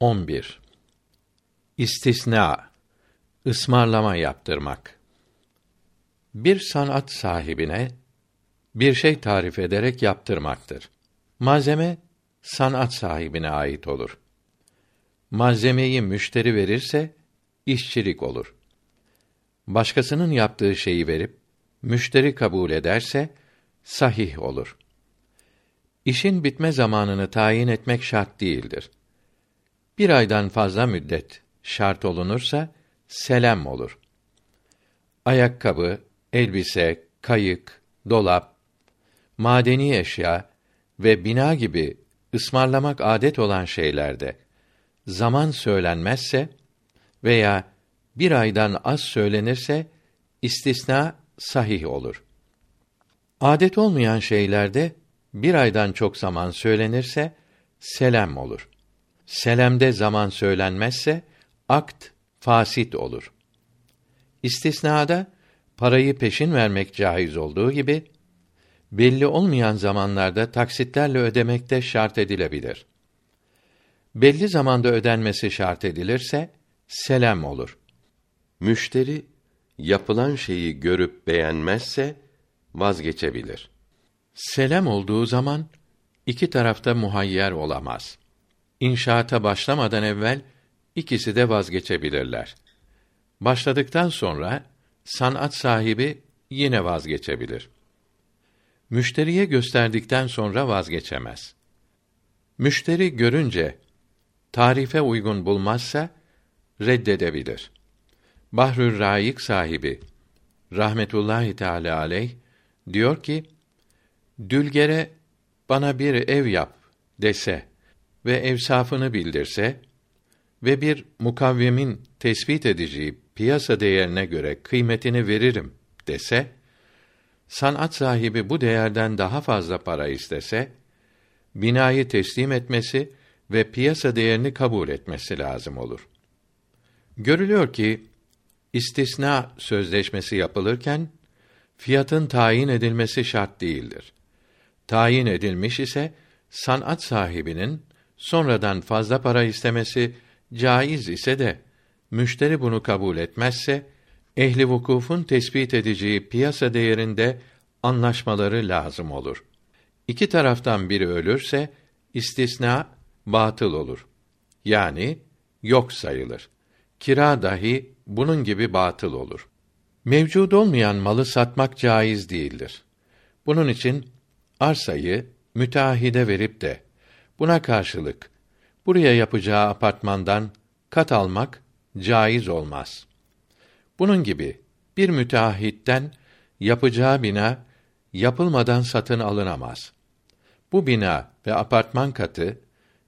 11. İstisna ısmarlama yaptırmak. Bir sanat sahibine bir şey tarif ederek yaptırmaktır. Malzeme sanat sahibine ait olur. Malzemeyi müşteri verirse işçilik olur. Başkasının yaptığı şeyi verip müşteri kabul ederse sahih olur. İşin bitme zamanını tayin etmek şart değildir. Bir aydan fazla müddet şart olunursa selam olur. Ayakkabı, elbise, kayık, dolap, madeni eşya ve bina gibi ısmarlamak adet olan şeylerde zaman söylenmezse veya bir aydan az söylenirse istisna sahih olur. Adet olmayan şeylerde bir aydan çok zaman söylenirse selam olur. Selamde zaman söylenmezse akt fasit olur. İstisnada parayı peşin vermek caiz olduğu gibi belli olmayan zamanlarda taksitlerle ödemek de şart edilebilir. Belli zamanda ödenmesi şart edilirse selam olur. Müşteri yapılan şeyi görüp beğenmezse vazgeçebilir. Selam olduğu zaman iki tarafta muhayyer olamaz. İnşaata başlamadan evvel ikisi de vazgeçebilirler. Başladıktan sonra sanat sahibi yine vazgeçebilir. Müşteriye gösterdikten sonra vazgeçemez. Müşteri görünce tarife uygun bulmazsa reddedebilir. Bahrül Raik sahibi rahmetullahi teala aleyh diyor ki Dülgere bana bir ev yap dese ve evsafını bildirse ve bir mukavvemin tespit edeceği piyasa değerine göre kıymetini veririm dese, sanat sahibi bu değerden daha fazla para istese, binayı teslim etmesi ve piyasa değerini kabul etmesi lazım olur. Görülüyor ki istisna sözleşmesi yapılırken fiyatın tayin edilmesi şart değildir. Tayin edilmiş ise sanat sahibinin sonradan fazla para istemesi caiz ise de müşteri bunu kabul etmezse ehli vukufun tespit edeceği piyasa değerinde anlaşmaları lazım olur. İki taraftan biri ölürse istisna batıl olur. Yani yok sayılır. Kira dahi bunun gibi batıl olur. Mevcud olmayan malı satmak caiz değildir. Bunun için arsayı müteahhide verip de buna karşılık buraya yapacağı apartmandan kat almak caiz olmaz. Bunun gibi bir müteahhitten yapacağı bina yapılmadan satın alınamaz. Bu bina ve apartman katı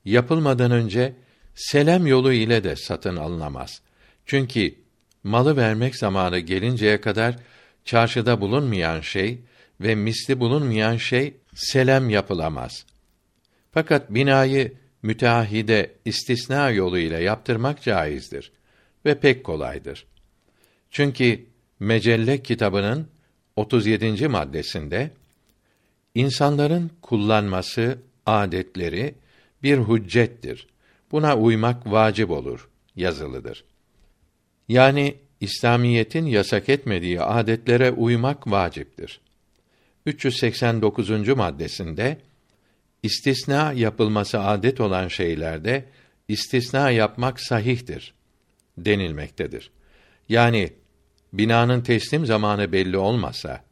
yapılmadan önce selam yolu ile de satın alınamaz. Çünkü malı vermek zamanı gelinceye kadar çarşıda bulunmayan şey ve misli bulunmayan şey selam yapılamaz. Fakat binayı müteahhide istisna yolu ile yaptırmak caizdir ve pek kolaydır. Çünkü Mecelle kitabının 37. maddesinde insanların kullanması adetleri bir hüccettir. Buna uymak vacip olur yazılıdır. Yani İslamiyetin yasak etmediği adetlere uymak vaciptir. 389. maddesinde istisna yapılması adet olan şeylerde istisna yapmak sahihtir denilmektedir. Yani binanın teslim zamanı belli olmasa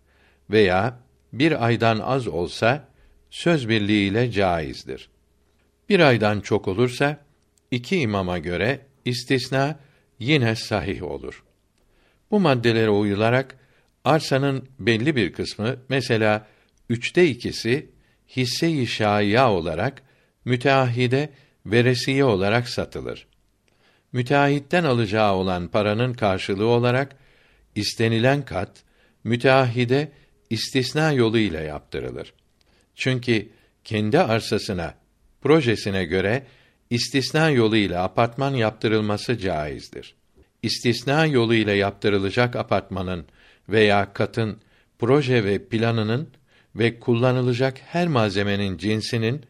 veya bir aydan az olsa söz birliğiyle caizdir. Bir aydan çok olursa iki imama göre istisna yine sahih olur. Bu maddelere uyularak arsanın belli bir kısmı mesela üçte ikisi hisse-i şaiya olarak müteahhide veresiye olarak satılır. Müteahhitten alacağı olan paranın karşılığı olarak istenilen kat müteahhide istisna yoluyla yaptırılır. Çünkü kendi arsasına, projesine göre istisna yoluyla apartman yaptırılması caizdir. İstisna yoluyla yaptırılacak apartmanın veya katın proje ve planının ve kullanılacak her malzemenin cinsinin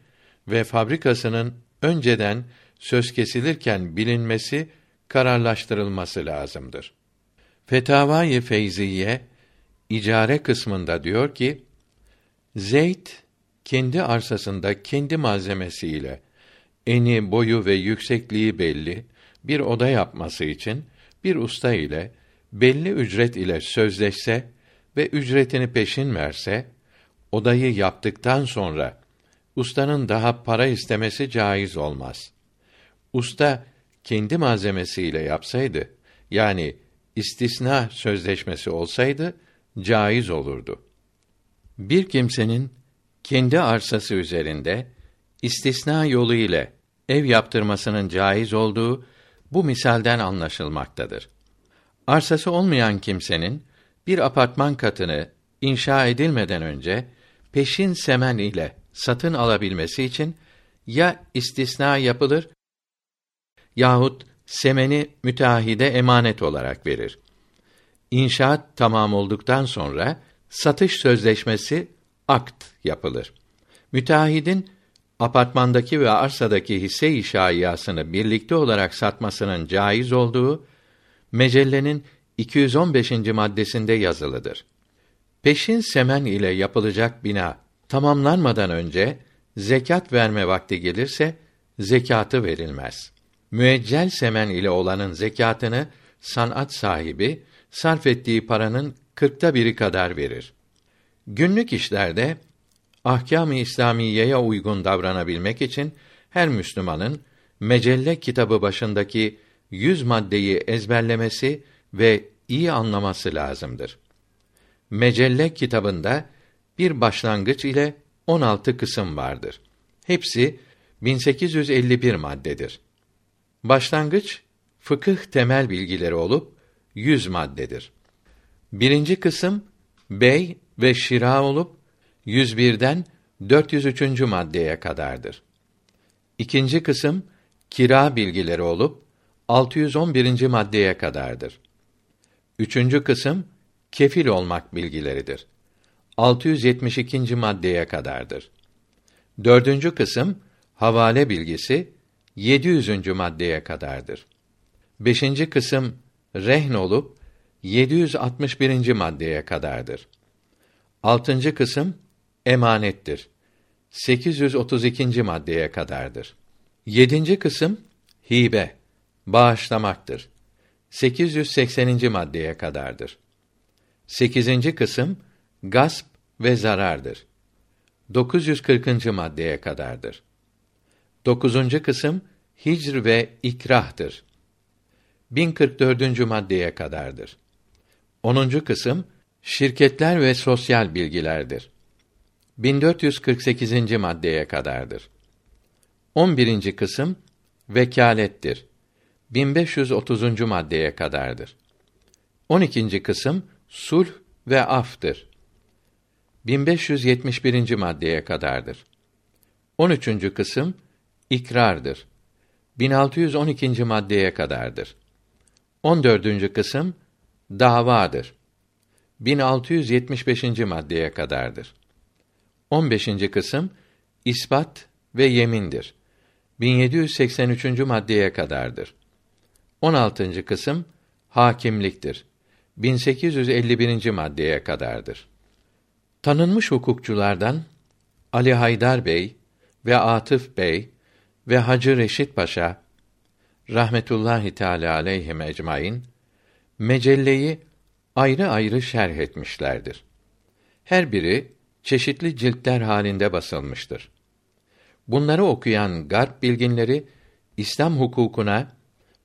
ve fabrikasının önceden söz kesilirken bilinmesi, kararlaştırılması lazımdır. Fetavai Feyziye icare kısmında diyor ki Zeyd kendi arsasında kendi malzemesiyle eni, boyu ve yüksekliği belli bir oda yapması için bir usta ile belli ücret ile sözleşse ve ücretini peşin verse, odayı yaptıktan sonra ustanın daha para istemesi caiz olmaz. Usta kendi malzemesiyle yapsaydı, yani istisna sözleşmesi olsaydı caiz olurdu. Bir kimsenin kendi arsası üzerinde istisna yolu ile ev yaptırmasının caiz olduğu bu misalden anlaşılmaktadır. Arsası olmayan kimsenin bir apartman katını inşa edilmeden önce peşin semen ile satın alabilmesi için ya istisna yapılır yahut semeni müteahhide emanet olarak verir. İnşaat tamam olduktan sonra satış sözleşmesi akt yapılır. Müteahhidin apartmandaki ve arsadaki hisse-i şaiyasını birlikte olarak satmasının caiz olduğu mecellenin 215. maddesinde yazılıdır. Peşin semen ile yapılacak bina tamamlanmadan önce zekat verme vakti gelirse zekatı verilmez. Müeccel semen ile olanın zekatını sanat sahibi sarf ettiği paranın kırkta biri kadar verir. Günlük işlerde ahkâm-ı İslamiyeye uygun davranabilmek için her Müslümanın mecelle kitabı başındaki yüz maddeyi ezberlemesi ve iyi anlaması lazımdır. Mecelle kitabında bir başlangıç ile 16 kısım vardır. Hepsi 1851 maddedir. Başlangıç fıkıh temel bilgileri olup 100 maddedir. Birinci kısım bey ve şira olup 101'den 403. maddeye kadardır. İkinci kısım kira bilgileri olup 611. maddeye kadardır. Üçüncü kısım kefil olmak bilgileridir. 672. maddeye kadardır. Dördüncü kısım havale bilgisi 700. maddeye kadardır. Beşinci kısım rehn olup 761. maddeye kadardır. Altıncı kısım emanettir. 832. maddeye kadardır. Yedinci kısım hibe, bağışlamaktır. 880. maddeye kadardır. Sekizinci kısım gasp ve zarardır. 940. maddeye kadardır. Dokuzuncu kısım hicr ve ikrahtır. 1044. maddeye kadardır. Onuncu kısım şirketler ve sosyal bilgilerdir. 1448. maddeye kadardır. 11. kısım vekalettir. 1530. maddeye kadardır. 12. kısım sulh ve aftır. 1571. maddeye kadardır. 13. kısım ikrardır. 1612. maddeye kadardır. 14. kısım davadır. 1675. maddeye kadardır. 15. kısım ispat ve yemindir. 1783. maddeye kadardır. 16. kısım hakimliktir. 1851. maddeye kadardır. Tanınmış hukukçulardan Ali Haydar Bey ve Atıf Bey ve Hacı Reşit Paşa rahmetullahi teala aleyhim ecmaîn mecelleyi ayrı ayrı şerh etmişlerdir. Her biri çeşitli ciltler halinde basılmıştır. Bunları okuyan garp bilginleri İslam hukukuna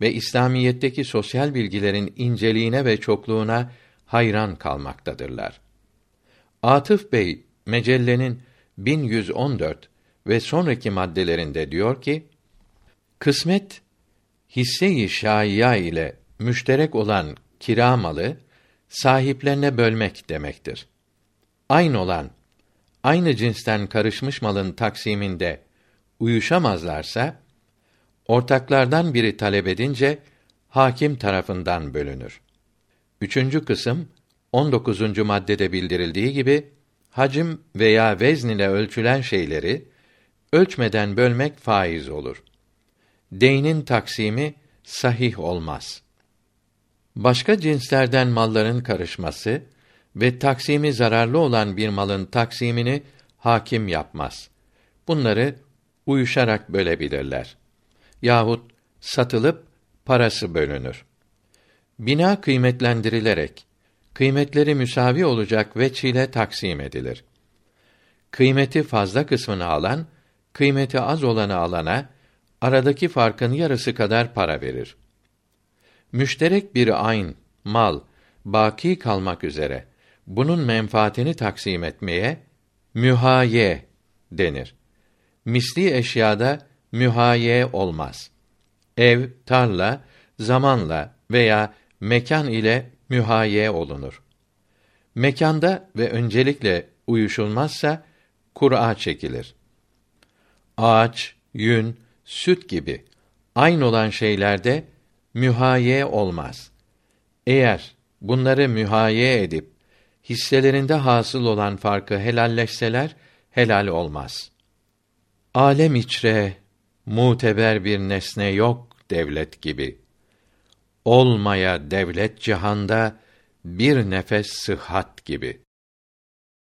ve İslamiyetteki sosyal bilgilerin inceliğine ve çokluğuna hayran kalmaktadırlar. Atıf Bey mecellenin 1114 ve sonraki maddelerinde diyor ki: Kısmet hisse-i şaiya ile müşterek olan kira malı sahiplerine bölmek demektir. Aynı olan aynı cinsten karışmış malın taksiminde uyuşamazlarsa ortaklardan biri talep edince hakim tarafından bölünür. Üçüncü kısım 19. maddede bildirildiği gibi hacim veya vezn ile ölçülen şeyleri ölçmeden bölmek faiz olur. deynin taksimi sahih olmaz. Başka cinslerden malların karışması ve taksimi zararlı olan bir malın taksimini hakim yapmaz. Bunları uyuşarak bölebilirler. Yahut satılıp parası bölünür. Bina kıymetlendirilerek kıymetleri müsavi olacak veçile taksim edilir. Kıymeti fazla kısmını alan, kıymeti az olanı alana aradaki farkın yarısı kadar para verir. Müşterek bir ayn, mal, baki kalmak üzere bunun menfaatini taksim etmeye mühaye denir. Misli eşyada mühaye olmaz. Ev, tarla, zamanla veya mekan ile mühaye olunur. Mekanda ve öncelikle uyuşulmazsa Kur'a çekilir. Ağaç, yün, süt gibi aynı olan şeylerde mühaye olmaz. Eğer bunları mühaye edip hisselerinde hasıl olan farkı helalleşseler helal olmaz. Alem içre muteber bir nesne yok devlet gibi. Olmaya devlet cihanda bir nefes sıhhat gibi.